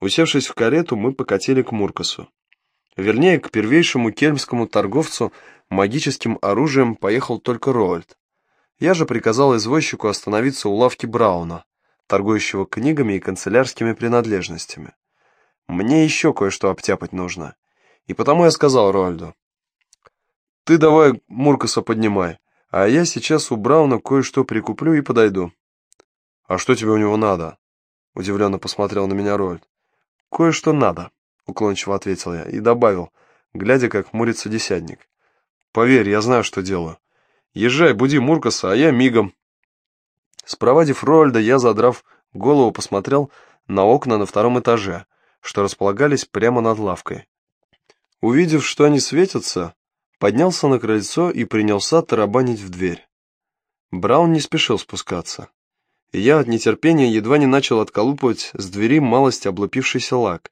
Усевшись в карету, мы покатили к Муркасу. Вернее, к первейшему кельмскому торговцу магическим оружием поехал только Роальд. Я же приказал извозчику остановиться у лавки Брауна, торгующего книгами и канцелярскими принадлежностями. Мне еще кое-что обтяпать нужно. И потому я сказал Роальду, «Ты давай Муркаса поднимай, а я сейчас у Брауна кое-что прикуплю и подойду». «А что тебе у него надо?» Удивленно посмотрел на меня Роальд. «Кое-что надо», — уклончиво ответил я и добавил, глядя, как мурится десятник. «Поверь, я знаю, что делаю. Езжай, буди Муркаса, а я мигом». Спровадив Роальда, я, задрав голову, посмотрел на окна на втором этаже, что располагались прямо над лавкой. Увидев, что они светятся, поднялся на крыльцо и принялся тарабанить в дверь. Браун не спешил спускаться, я от нетерпения едва не начал отколупывать с двери малость облупившийся лак,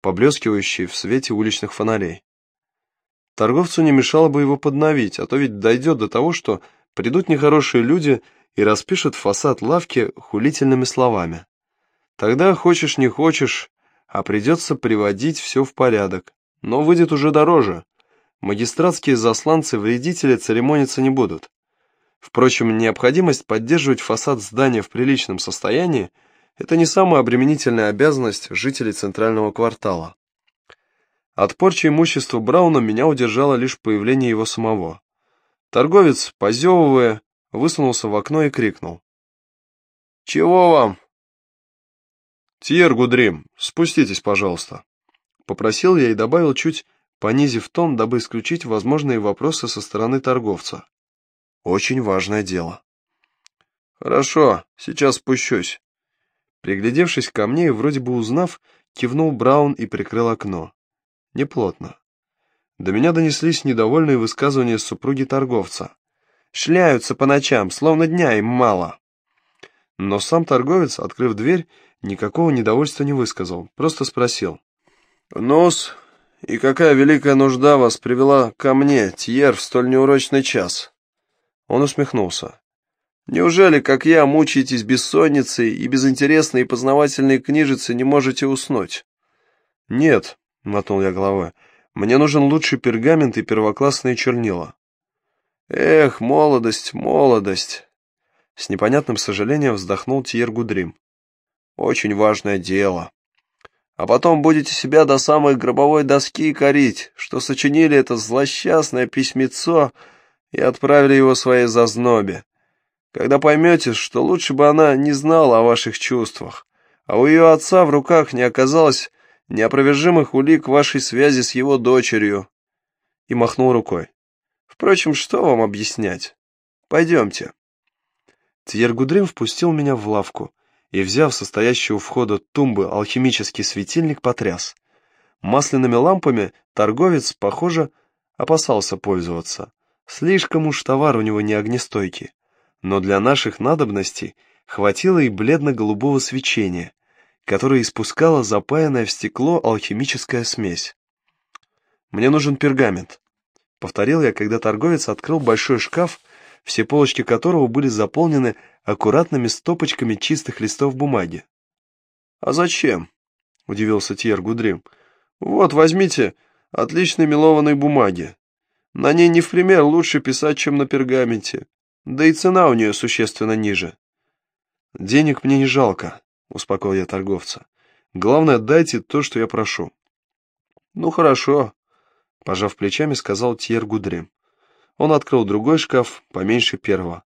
поблескивающий в свете уличных фонарей. Торговцу не мешало бы его подновить, а то ведь дойдет до того, что придут нехорошие люди и распишут фасад лавки хулительными словами. Тогда, хочешь не хочешь, а придется приводить все в порядок. Но выйдет уже дороже. Магистратские засланцы-вредители церемониться не будут. Впрочем, необходимость поддерживать фасад здания в приличном состоянии – это не самая обременительная обязанность жителей центрального квартала. От порчи имущества Брауна меня удержало лишь появление его самого. Торговец, позевывая, высунулся в окно и крикнул. «Чего вам?» «Тьер Гудрим, спуститесь, пожалуйста». Попросил я и добавил чуть, понизив тон, дабы исключить возможные вопросы со стороны торговца. Очень важное дело. «Хорошо, сейчас спущусь». Приглядевшись ко мне и вроде бы узнав, кивнул Браун и прикрыл окно. Неплотно. До меня донеслись недовольные высказывания супруги торговца. «Шляются по ночам, словно дня им мало». Но сам торговец, открыв дверь, никакого недовольства не высказал, просто спросил. «Нос, и какая великая нужда вас привела ко мне, Тьер, в столь неурочный час?» Он усмехнулся. «Неужели, как я, мучаетесь бессонницей и без интересной и познавательной книжицы не можете уснуть?» «Нет», — мотнул я головой, — «мне нужен лучший пергамент и первоклассные чернила». «Эх, молодость, молодость!» С непонятным сожалением вздохнул Тьер Гудрим. «Очень важное дело» а потом будете себя до самой гробовой доски корить, что сочинили это злосчастное письмецо и отправили его своей зазнобе. Когда поймете, что лучше бы она не знала о ваших чувствах, а у ее отца в руках не оказалось неопровержимых улик вашей связи с его дочерью. И махнул рукой. Впрочем, что вам объяснять? Пойдемте. Тьергудрим впустил меня в лавку, и, взяв состоящий у входа тумбы алхимический светильник, потряс. Масляными лампами торговец, похоже, опасался пользоваться. Слишком уж товар у него не огнестойкий. Но для наших надобностей хватило и бледно-голубого свечения, которое испускала запаянная в стекло алхимическая смесь. «Мне нужен пергамент», — повторил я, когда торговец открыл большой шкаф, все полочки которого были заполнены аккуратными стопочками чистых листов бумаги. «А зачем?» — удивился Тьер Гудрим. «Вот, возьмите отличной мелованной бумаги. На ней не в пример лучше писать, чем на пергаменте. Да и цена у нее существенно ниже». «Денег мне не жалко», — успокоил я торговца. «Главное, дайте то, что я прошу». «Ну, хорошо», — пожав плечами, сказал Тьер Гудрим. Он открыл другой шкаф, поменьше первого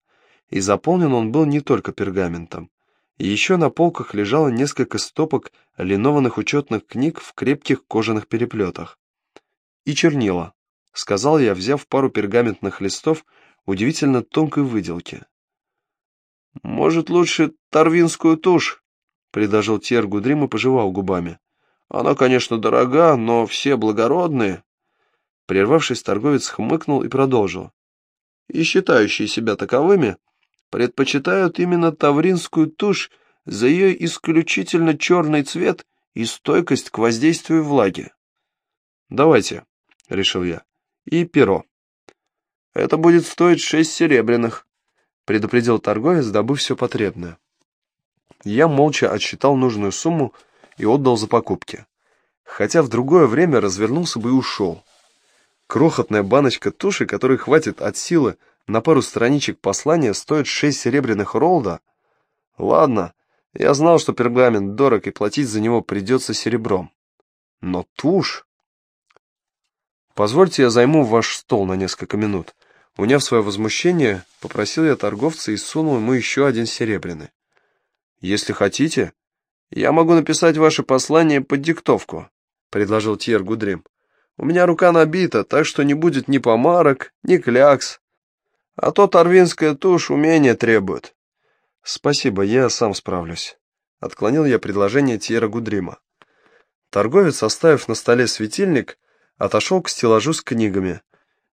и заполнен он был не только пергаментом. Еще на полках лежало несколько стопок линованных учетных книг в крепких кожаных переплетах. «И чернила», — сказал я, взяв пару пергаментных листов удивительно тонкой выделки. «Может, лучше торвинскую тушь?» — предложил Тьер Гудрим и пожевал губами. «Она, конечно, дорога, но все благородные». Прервавшись, торговец хмыкнул и продолжил. «И считающие себя таковыми, предпочитают именно тавринскую тушь за ее исключительно черный цвет и стойкость к воздействию влаги. «Давайте», — решил я, — «и перо». «Это будет стоить шесть серебряных», — предупредил торговец, добыв все потребное. Я молча отсчитал нужную сумму и отдал за покупки. Хотя в другое время развернулся бы и ушел. Крохотная баночка туши, которой хватит от силы на пару страничек послания, стоит шесть серебряных ролда. Ладно, я знал, что пергамент дорог, и платить за него придется серебром. Но тушь... Позвольте, я займу ваш стол на несколько минут. Уняв свое возмущение, попросил я торговца и сунул ему еще один серебряный. Если хотите, я могу написать ваше послание под диктовку, предложил Тьер Гудрим. У меня рука набита, так что не будет ни помарок, ни клякс. А то торвинская тушь умения требует. Спасибо, я сам справлюсь. Отклонил я предложение Тьера Гудрима. Торговец, оставив на столе светильник, отошел к стеллажу с книгами,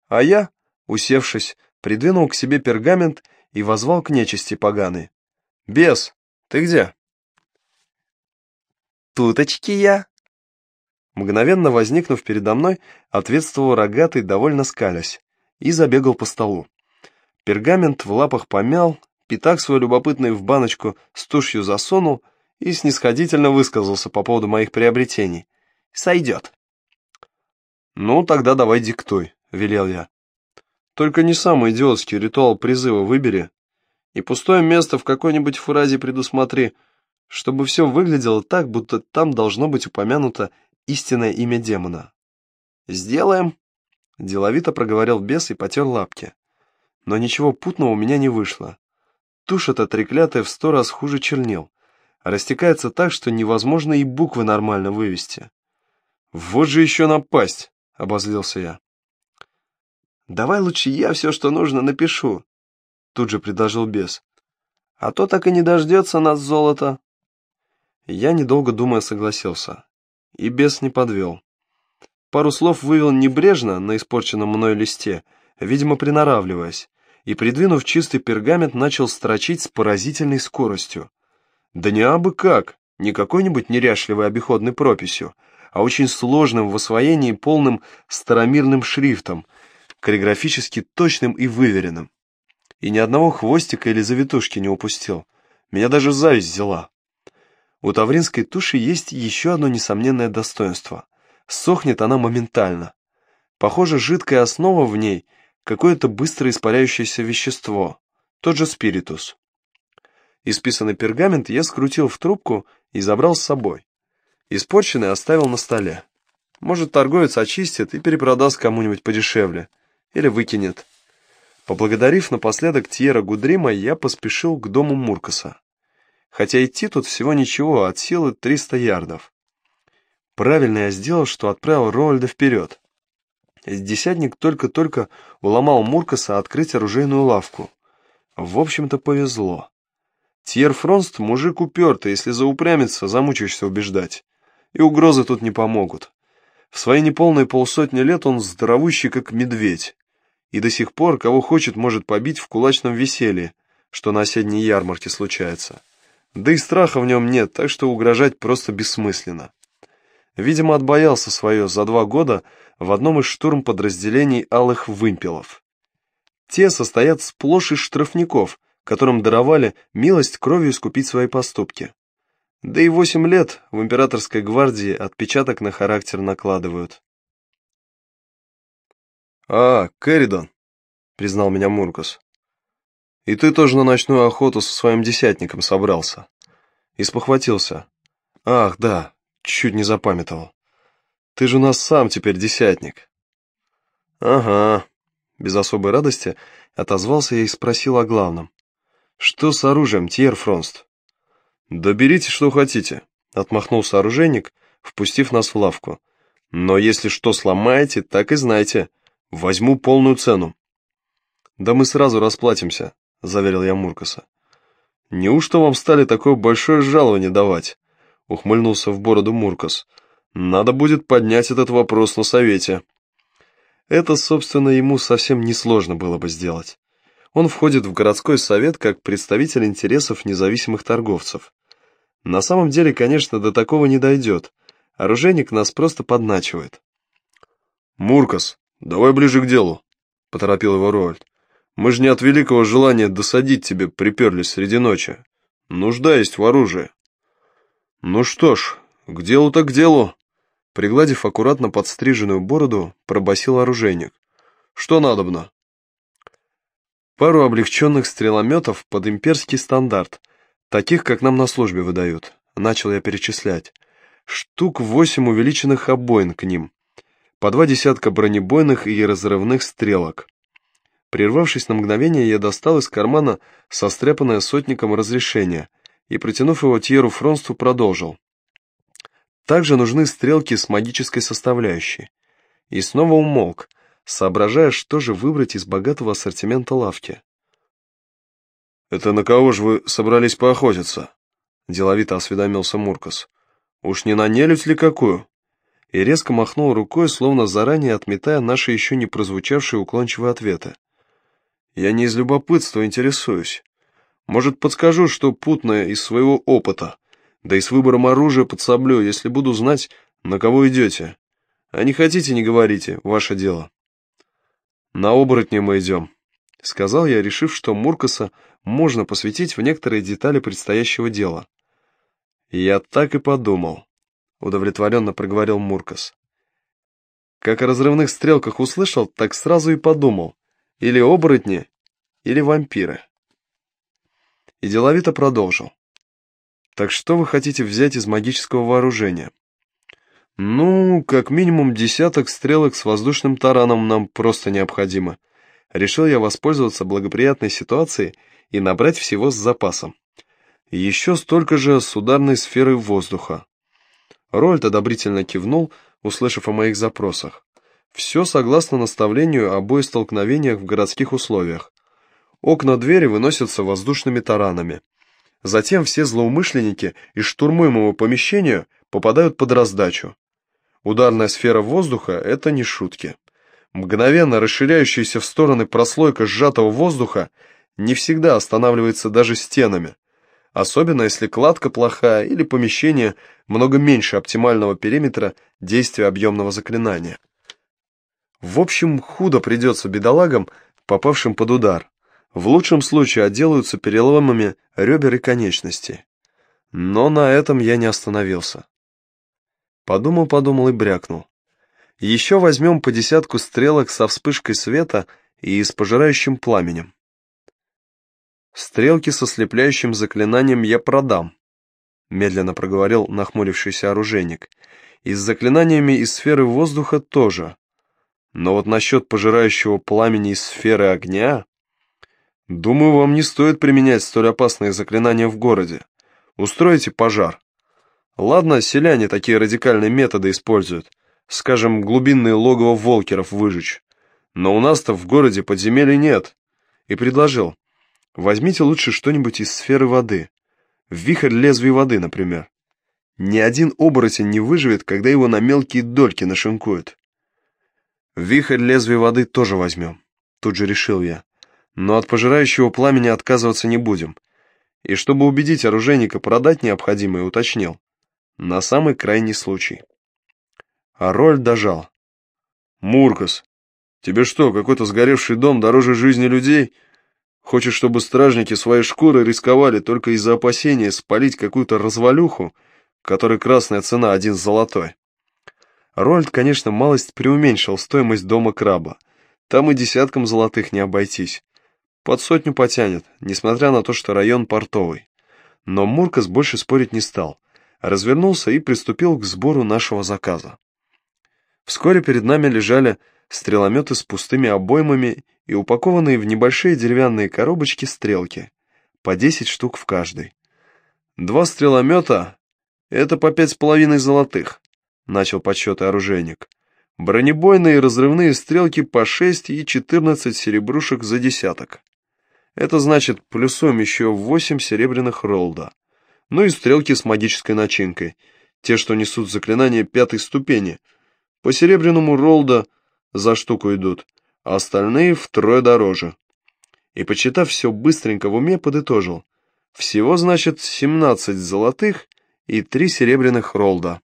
а я, усевшись, придвинул к себе пергамент и возвал к нечисти поганой. «Бес, ты где?» «Туточки я!» Мгновенно возникнув передо мной, ответствовал рогатый, довольно скалясь, и забегал по столу. Пергамент в лапах помял, пятак свой любопытный в баночку с тушью засунул и снисходительно высказался по поводу моих приобретений. «Сойдет». «Ну, тогда давай диктуй», — велел я. «Только не самый идиотский ритуал призыва выбери, и пустое место в какой-нибудь фразе предусмотри, чтобы все выглядело так, будто там должно быть упомянуто истинное имя демона». «Сделаем», — деловито проговорил бес и потер лапки. Но ничего путного у меня не вышло. Тушь эта треклятая в сто раз хуже чернил. Растекается так, что невозможно и буквы нормально вывести. «Вот же еще напасть!» — обозлился я. «Давай лучше я все, что нужно, напишу», — тут же предложил бес. «А то так и не дождется нас золото». Я, недолго думая, согласился. И бес не подвел. Пару слов вывел небрежно на испорченном мной листе, видимо, приноравливаясь, и, придвинув чистый пергамент, начал строчить с поразительной скоростью. Да не абы как, не какой-нибудь неряшливой обиходной прописью, а очень сложным в освоении полным старомирным шрифтом, каллиграфически точным и выверенным. И ни одного хвостика или завитушки не упустил. Меня даже зависть взяла. У тавринской туши есть еще одно несомненное достоинство. Сохнет она моментально. Похоже, жидкая основа в ней какое-то быстро испаряющееся вещество, тот же спиритус. Исписанный пергамент я скрутил в трубку и забрал с собой. Испорченный оставил на столе. Может, торговец очистит и перепродаст кому-нибудь подешевле. Или выкинет. Поблагодарив напоследок Тьера Гудрима, я поспешил к дому Муркаса. Хотя идти тут всего ничего, от силы 300 ярдов. Правильно я сделал, что отправил Роальда вперед. Десятник только-только уломал Муркаса открыть оружейную лавку. В общем-то, повезло. Тьер Фронст мужик упертый, если заупрямится, замучаешься убеждать. И угрозы тут не помогут. В свои неполные полсотни лет он здоровущий, как медведь. И до сих пор, кого хочет, может побить в кулачном веселье, что на осенней ярмарке случается. Да и страха в нем нет, так что угрожать просто бессмысленно. Видимо, отбоялся свое за два года в одном из штурмподразделений алых вымпелов. Те состоят сплошь из штрафников, которым даровали милость кровью искупить свои поступки. Да и восемь лет в императорской гвардии отпечаток на характер накладывают. «А, Кэрридон», — признал меня Муркус. «И ты тоже на ночную охоту со своим десятником собрался». И спохватился. «Ах, да, чуть не запамятовал. Ты же у нас сам теперь десятник». «Ага», — без особой радости отозвался я и спросил о главном. «Что с оружием, Тьер Фронст?» «Да берите, что хотите», — отмахнулся оружейник, впустив нас в лавку. «Но если что сломаете, так и знайте. Возьму полную цену». «Да мы сразу расплатимся», — заверил я Муркаса. «Неужто вам стали такое большое жалование давать?» — ухмыльнулся в бороду Муркас. «Надо будет поднять этот вопрос на совете». Это, собственно, ему совсем несложно было бы сделать. Он входит в городской совет как представитель интересов независимых торговцев. На самом деле, конечно, до такого не дойдет. Оружейник нас просто подначивает. «Муркас, давай ближе к делу», — поторопил его Роальд. «Мы же не от великого желания досадить тебе приперлись среди ночи. Нужда есть в оружии». «Ну что ж, К делу так к делу. Пригладив аккуратно подстриженную бороду, пробасил оружейник. Что надобно? Пару облегченных стрелометов под имперский стандарт, таких, как нам на службе выдают. Начал я перечислять. Штук восемь увеличенных обоин к ним. По два десятка бронебойных и разрывных стрелок. Прервавшись на мгновение, я достал из кармана состряпанное сотником разрешение и, протянув его Тьеру Фронсту, продолжил. Также нужны стрелки с магической составляющей. И снова умолк, соображая, что же выбрать из богатого ассортимента лавки. «Это на кого же вы собрались поохотиться?» — деловито осведомился Муркас. «Уж не на нелюдь ли какую?» И резко махнул рукой, словно заранее отметая наши еще не прозвучавшие уклончивые ответы. «Я не из любопытства интересуюсь. Может, подскажу, что путное из своего опыта, да и с выбором оружия подсоблю, если буду знать, на кого идете. А не хотите, не говорите, ваше дело. На оборотня мы идем, сказал я, решив, что Муркаса можно посвятить в некоторые детали предстоящего дела. Я так и подумал, удовлетворенно проговорил Муркас. Как о разрывных стрелках услышал, так сразу и подумал. Или оборотни, или вампиры. И деловито продолжил. Так что вы хотите взять из магического вооружения? Ну, как минимум десяток стрелок с воздушным тараном нам просто необходимо. Решил я воспользоваться благоприятной ситуацией и набрать всего с запасом. Еще столько же с ударной сферой воздуха. Рольд одобрительно кивнул, услышав о моих запросах. Все согласно наставлению о боестолкновениях в городских условиях. Окна двери выносятся воздушными таранами. Затем все злоумышленники из штурмуемого помещения попадают под раздачу. Ударная сфера воздуха – это не шутки. Мгновенно расширяющаяся в стороны прослойка сжатого воздуха не всегда останавливается даже стенами, особенно если кладка плохая или помещение много меньше оптимального периметра действия объемного заклинания. В общем, худо придется бедолагам, попавшим под удар. В лучшем случае отделаются переломами ребер и конечностей. Но на этом я не остановился. Подумал-подумал и брякнул. Еще возьмем по десятку стрелок со вспышкой света и с пожирающим пламенем. Стрелки со слепляющим заклинанием я продам, медленно проговорил нахмурившийся оружейник. И с заклинаниями из сферы воздуха тоже. Но вот насчет пожирающего пламени из сферы огня... Думаю, вам не стоит применять столь опасные заклинания в городе. Устроите пожар. Ладно, селяне такие радикальные методы используют. Скажем, глубинные логово волкеров выжечь. Но у нас-то в городе подземелий нет. И предложил. Возьмите лучше что-нибудь из сферы воды. Вихрь лезвий воды, например. Ни один оборотень не выживет, когда его на мелкие дольки нашинкуют. Вихрь лезвий воды тоже возьмем. Тут же решил я но от пожирающего пламени отказываться не будем. И чтобы убедить оружейника продать необходимое, уточнил. На самый крайний случай. А роль дожал. «Муркас, тебе что, какой-то сгоревший дом дороже жизни людей? Хочешь, чтобы стражники своей шкуры рисковали только из-за опасения спалить какую-то развалюху, которой красная цена один золотой?» Рольд, конечно, малость преуменьшил стоимость дома краба. Там и десятком золотых не обойтись. Под сотню потянет, несмотря на то, что район портовый. Но Муркас больше спорить не стал, развернулся и приступил к сбору нашего заказа. Вскоре перед нами лежали стрелометы с пустыми обоймами и упакованные в небольшие деревянные коробочки стрелки, по 10 штук в каждой. Два стреломета — это по пять с половиной золотых, начал подсчеты оружейник. Бронебойные разрывные стрелки по 6 и 14 серебрушек за десяток. Это значит, плюсуем еще 8 серебряных ролда. Ну и стрелки с магической начинкой. Те, что несут заклинания пятой ступени. По серебряному ролда за штуку идут, а остальные втрое дороже. И, почитав все быстренько в уме, подытожил. Всего, значит, 17 золотых и 3 серебряных ролда.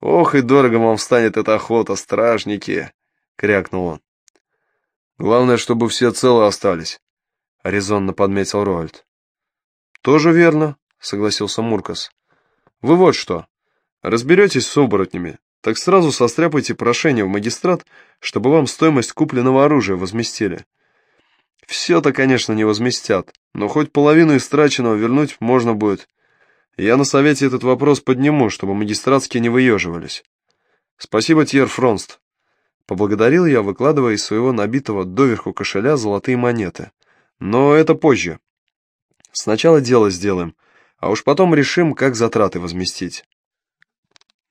«Ох, и дорого вам станет эта охота, стражники!» — крякнул он. «Главное, чтобы все целы остались», — резонно подметил Роальд. «Тоже верно», — согласился Муркас. «Вы вот что. Разберетесь с оборотнями, так сразу состряпайте прошение в магистрат, чтобы вам стоимость купленного оружия возместили. Все-то, конечно, не возместят, но хоть половину истраченного вернуть можно будет. Я на совете этот вопрос подниму, чтобы магистратские не выеживались. Спасибо, Тьер Фронст. Поблагодарил я, выкладывая из своего набитого доверху кошеля золотые монеты. Но это позже. Сначала дело сделаем, а уж потом решим, как затраты возместить.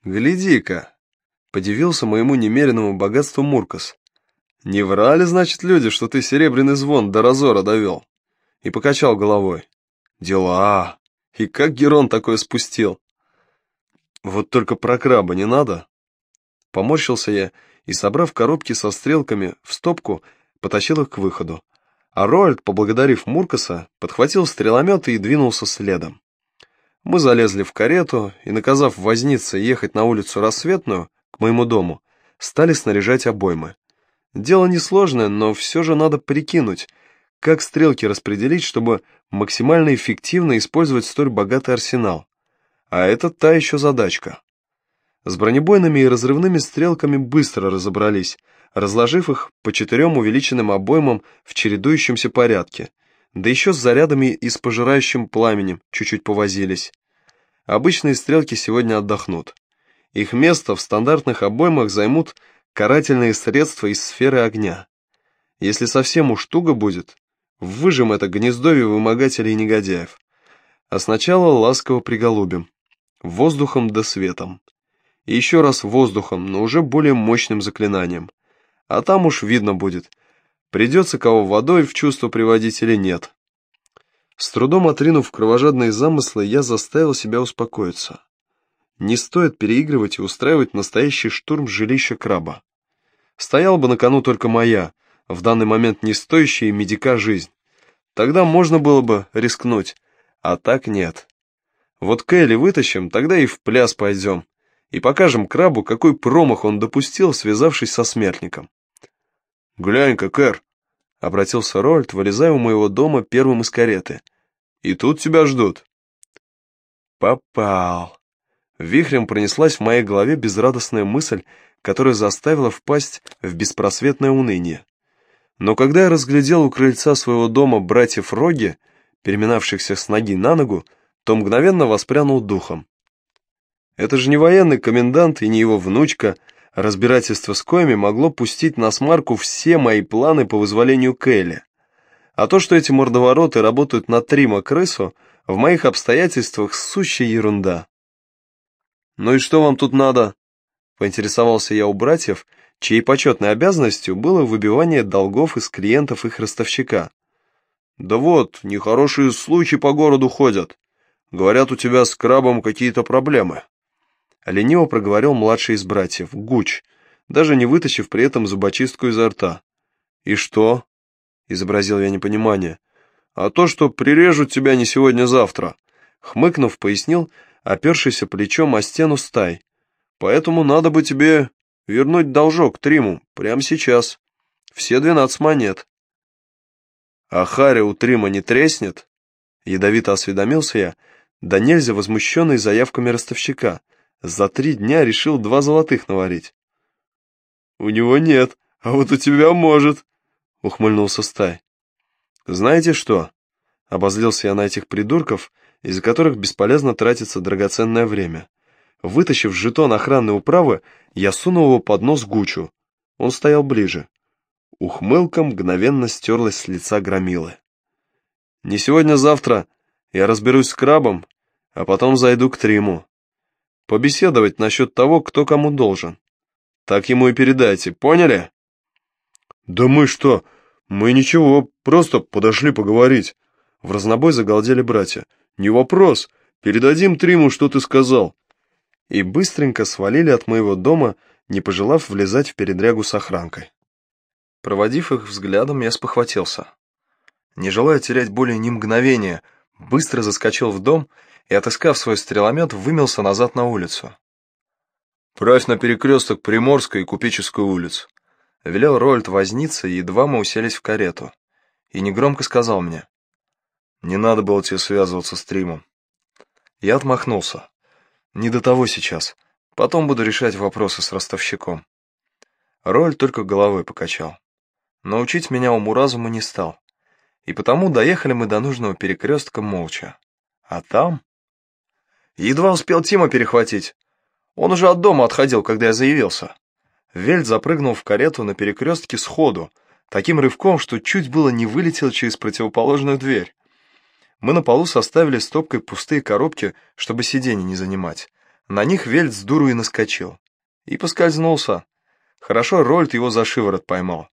«Гляди-ка!» — подивился моему немеренному богатству Муркас. «Не врали, значит, люди, что ты серебряный звон до разора довел?» И покачал головой. «Дела! И как Герон такое спустил?» «Вот только про краба не надо!» Поморщился я и, собрав коробки со стрелками в стопку, потащил их к выходу. А Роальд, поблагодарив Муркаса, подхватил стреломет и двинулся следом. Мы залезли в карету и, наказав вознице ехать на улицу Рассветную, к моему дому, стали снаряжать обоймы. Дело несложное, но все же надо прикинуть, как стрелки распределить, чтобы максимально эффективно использовать столь богатый арсенал. А это та еще задачка. С бронебойными и разрывными стрелками быстро разобрались, разложив их по четырем увеличенным обоймам в чередующемся порядке, да еще с зарядами и с пожирающим пламенем чуть-чуть повозились. Обычные стрелки сегодня отдохнут. Их место в стандартных обоймах займут карательные средства из сферы огня. Если совсем уж туго будет, выжим это гнездовье вымогателей и негодяев. А сначала ласково приголубим. Воздухом да светом. И еще раз воздухом, но уже более мощным заклинанием. А там уж видно будет, Придется кого водой в чувство приводить или нет. С трудом отринув кровожадные замыслы, я заставил себя успокоиться. Не стоит переигрывать и устраивать настоящий штурм жилища краба. Стояла бы на кону только моя, в данный момент не стоящая медика жизнь. Тогда можно было бы рискнуть, а так нет. Вот Кэлли вытащим, тогда и в пляс пойдем, и покажем крабу, какой промах он допустил, связавшись со смертником. «Глянь-ка, Кэр!» — обратился Рольд, вылезая у моего дома первым из кареты. «И тут тебя ждут». «Попал!» Вихрем пронеслась в моей голове безрадостная мысль, которая заставила впасть в беспросветное уныние. Но когда я разглядел у крыльца своего дома братьев Роги, переминавшихся с ноги на ногу, то мгновенно воспрянул духом. Это же не военный комендант и не его внучка, Разбирательство с коями могло пустить на смарку все мои планы по вызволению Келли. А то, что эти мордовороты работают на Трима крысу, в моих обстоятельствах сущая ерунда. «Ну и что вам тут надо?» — поинтересовался я у братьев, чьей почетной обязанностью было выбивание долгов из клиентов их ростовщика. «Да вот, нехорошие случаи по городу ходят. Говорят, у тебя с крабом какие-то проблемы». Лениво проговорил младший из братьев, Гуч, даже не вытащив при этом зубочистку изо рта. «И что?» — изобразил я непонимание. «А то, что прирежут тебя не сегодня-завтра», — хмыкнув, пояснил, опершийся плечом о стену стай. «Поэтому надо бы тебе вернуть должок Триму прямо сейчас. Все двенадцать монет». «А Харри у Трима не треснет?» Ядовито осведомился я, да нельзя возмущенный заявками ростовщика — за три дня решил два золотых наварить. «У него нет, а вот у тебя может», — ухмыльнулся Стай. «Знаете что?» — обозлился я на этих придурков, из-за которых бесполезно тратится драгоценное время. Вытащив жетон охранной управы, я сунул его под нос Гучу. Он стоял ближе. Ухмылка мгновенно стерлась с лица громилы. «Не сегодня-завтра. Я разберусь с крабом, а потом зайду к Триму побеседовать насчет того, кто кому должен. Так ему и передайте, поняли? Да мы что? Мы ничего, просто подошли поговорить. В разнобой загалдели братья. Не вопрос, передадим Триму, что ты сказал. И быстренько свалили от моего дома, не пожелав влезать в передрягу с охранкой. Проводив их взглядом, я спохватился. Не желая терять более ни мгновения, быстро заскочил в дом и, отыскав свой стреломет, вымелся назад на улицу. «Правь на перекресток Приморской и Купеческую улиц», — велел Рольд возниться, и едва мы уселись в карету. И негромко сказал мне, «Не надо было тебе связываться с Тримом». Я отмахнулся. «Не до того сейчас. Потом буду решать вопросы с ростовщиком. Роль только головой покачал. Научить меня уму-разуму не стал. И потому доехали мы до нужного перекрестка молча. А там... Едва успел Тима перехватить. Он уже от дома отходил, когда я заявился. Вельт запрыгнул в карету на перекрестке сходу, таким рывком, что чуть было не вылетел через противоположную дверь. Мы на полу составили стопкой пустые коробки, чтобы сиденье не занимать. На них Вельт с дуру и наскочил. И поскользнулся. Хорошо Рольд его за шиворот поймал.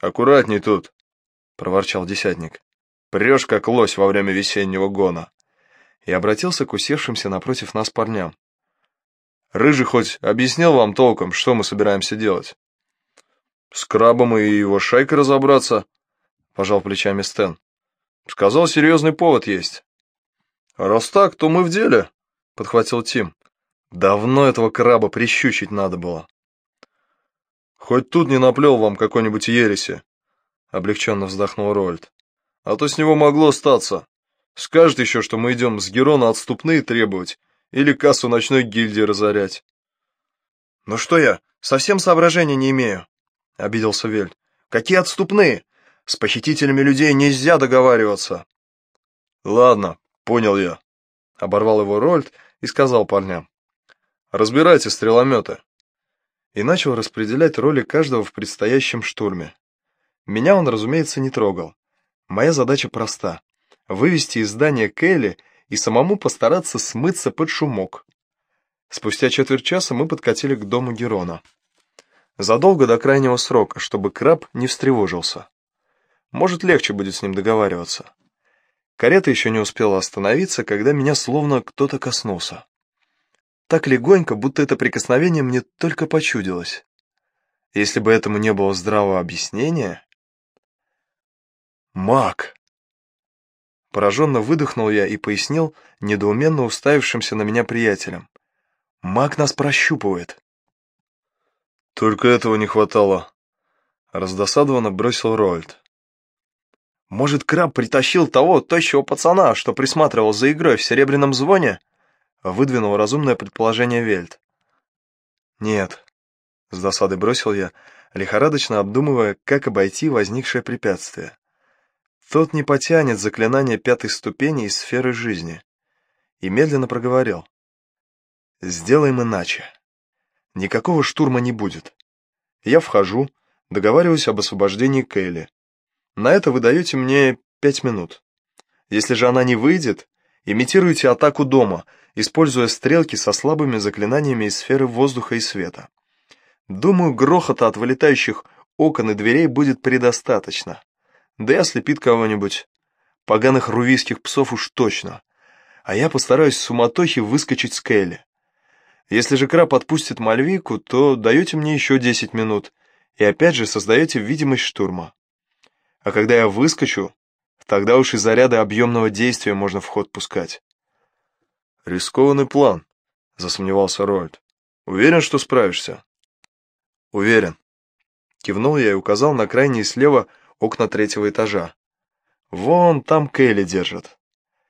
«Аккуратней тут», — проворчал десятник. «Прешь, как лось во время весеннего гона». И обратился к усевшимся напротив нас парням. «Рыжий хоть объяснил вам толком, что мы собираемся делать?» «С крабом и его шайкой разобраться», — пожал плечами Стэн. «Сказал, серьезный повод есть». «Раз так, то мы в деле», — подхватил Тим. «Давно этого краба прищучить надо было». «Хоть тут не наплел вам какой-нибудь ереси», — облегченно вздохнул Рольд. «А то с него могло статься. Скажет еще, что мы идем с Герона отступные требовать или кассу ночной гильдии разорять». «Ну что я, совсем соображения не имею», — обиделся Вель. «Какие отступные? С похитителями людей нельзя договариваться». «Ладно, понял я», — оборвал его Рольд и сказал парням. «Разбирайте стрелометы». И начал распределять роли каждого в предстоящем штурме. Меня он, разумеется, не трогал. Моя задача проста — вывести из здания Келли и самому постараться смыться под шумок. Спустя четверть часа мы подкатили к дому Герона. Задолго до крайнего срока, чтобы краб не встревожился. Может, легче будет с ним договариваться. Карета еще не успела остановиться, когда меня словно кто-то коснулся. Так легонько, будто это прикосновение мне только почудилось. Если бы этому не было здравого объяснения... Маг! Пораженно выдохнул я и пояснил недоуменно уставившимся на меня приятелям. Маг нас прощупывает. Только этого не хватало. Раздосадованно бросил Рольд. Может, краб притащил того тощего пацана, что присматривал за игрой в серебряном звоне? Выдвинул разумное предположение Вельт. Нет, с досадой бросил я, лихорадочно обдумывая, как обойти возникшее препятствие. Тот не потянет заклинание пятой ступени из сферы жизни. И медленно проговорил. Сделаем иначе. Никакого штурма не будет. Я вхожу, договариваюсь об освобождении Кейли. На это вы даете мне пять минут. Если же она не выйдет, имитируйте атаку дома, используя стрелки со слабыми заклинаниями из сферы воздуха и света. Думаю, грохота от вылетающих окон и дверей будет предостаточно. Да и ослепит кого-нибудь. Поганых рувийских псов уж точно. А я постараюсь в суматохе выскочить с Келли. Если же краб отпустит Мальвику, то даете мне еще десять минут, и опять же создаете видимость штурма. А когда я выскочу, тогда уж и заряды объемного действия можно в ход пускать. Рискованный план, засомневался Рольд. Уверен, что справишься? Уверен. Кивнул я и указал на крайние слева окна третьего этажа. Вон там Кейли держат.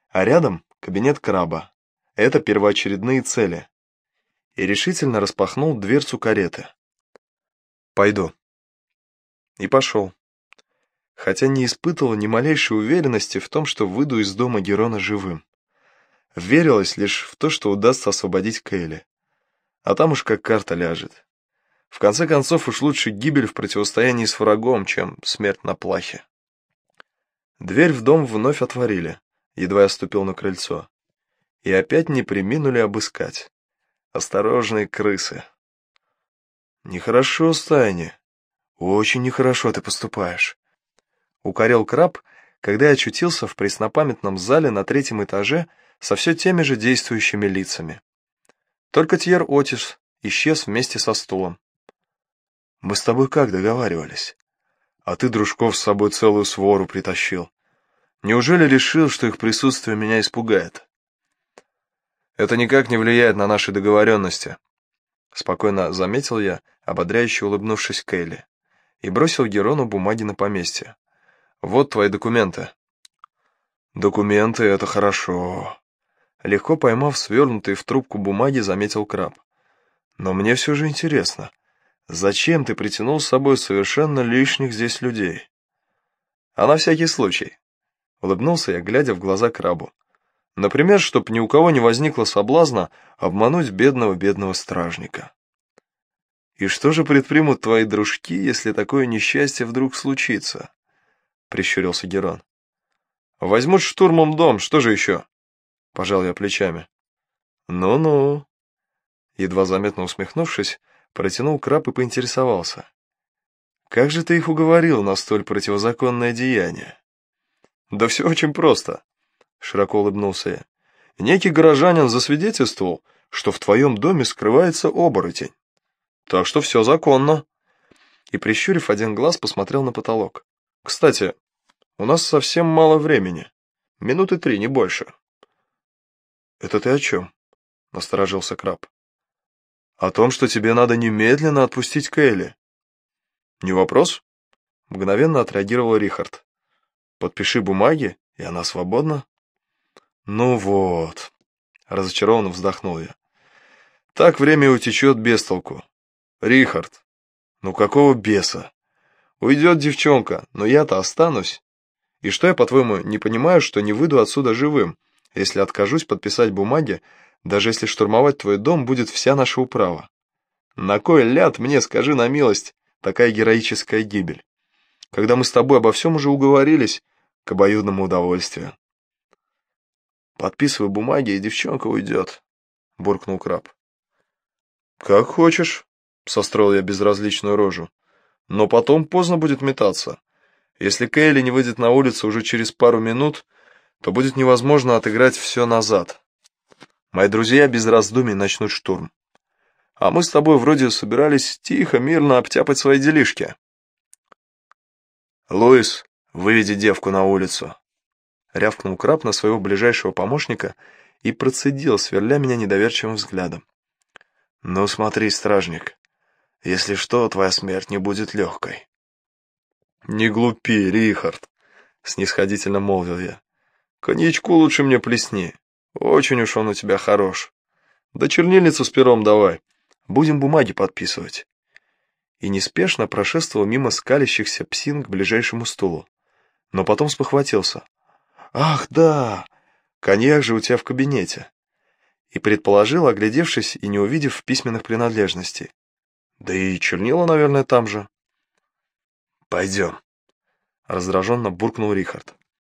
А рядом кабинет краба. Это первоочередные цели. И решительно распахнул дверцу кареты. Пойду. И пошел хотя не испытывала ни малейшей уверенности в том, что выйду из дома Герона живым. Верилась лишь в то, что удастся освободить Кейли. А там уж как карта ляжет. В конце концов, уж лучше гибель в противостоянии с врагом, чем смерть на плахе. Дверь в дом вновь отворили, едва я ступил на крыльцо. И опять не приминули обыскать. Осторожные крысы. Нехорошо, Стайни. Очень нехорошо ты поступаешь. Укорел краб, когда я очутился в преснопамятном зале на третьем этаже со все теми же действующими лицами. Только Тьер Отис исчез вместе со стулом. «Мы с тобой как договаривались? А ты дружков с собой целую свору притащил. Неужели решил, что их присутствие меня испугает?» «Это никак не влияет на наши договоренности», — спокойно заметил я, ободряюще улыбнувшись Кейли, и бросил Герону бумаги на поместье. Вот твои документы». «Документы — это хорошо». Легко поймав свернутые в трубку бумаги, заметил краб. Но мне все же интересно, зачем ты притянул с собой совершенно лишних здесь людей? А на всякий случай. Улыбнулся я, глядя в глаза крабу. Например, чтоб ни у кого не возникло соблазна обмануть бедного-бедного стражника. «И что же предпримут твои дружки, если такое несчастье вдруг случится?» — прищурился Герон. «Возьмут штурмом дом, что же еще?» — пожал я плечами. «Ну-ну». Едва заметно усмехнувшись, протянул краб и поинтересовался. «Как же ты их уговорил на столь противозаконное деяние?» «Да все очень просто», — широко улыбнулся я. «Некий горожанин засвидетельствовал, что в твоем доме скрывается оборотень. Так что все законно». И, прищурив один глаз, посмотрел на потолок. «Кстати, у нас совсем мало времени. Минуты три, не больше». «Это ты о чем?» — насторожился краб. «О том, что тебе надо немедленно отпустить Кэлли». «Не вопрос?» — мгновенно отреагировал Рихард. «Подпиши бумаги, и она свободна». «Ну вот», — разочарованно вздохнул я. «Так время утечет без толку. Рихард, ну какого беса? Уйдет девчонка, но я-то останусь. И что я, по-твоему, не понимаю, что не выйду отсюда живым, если откажусь подписать бумаги, даже если штурмовать твой дом будет вся наша управа? На кой ляд мне, скажи на милость, такая героическая гибель? Когда мы с тобой обо всем уже уговорились, к обоюдному удовольствию. Подписывай бумаги, и девчонка уйдет, буркнул краб. Как хочешь, Состроил я безразличную рожу. Но потом поздно будет метаться. Если Кейли не выйдет на улицу уже через пару минут, то будет невозможно отыграть все назад. Мои друзья без раздумий начнут штурм. А мы с тобой вроде собирались тихо, мирно обтяпать свои делишки. «Луис, выведи девку на улицу!» Рявкнул краб на своего ближайшего помощника и процедил, сверля меня недоверчивым взглядом. «Ну смотри, стражник, если что, твоя смерть не будет легкой». «Не глупи, Рихард», — снисходительно молвил я. «Коньячку лучше мне плесни. Очень уж он у тебя хорош. Да чернильницу с пером давай. Будем бумаги подписывать». И неспешно прошествовал мимо скалящихся псин к ближайшему стулу. Но потом спохватился. «Ах, да! Коньяк же у тебя в кабинете!» И предположил, оглядевшись и не увидев письменных принадлежностей. Да и чернила, наверное, там же. Пойдем. Раздраженно буркнул Рихард.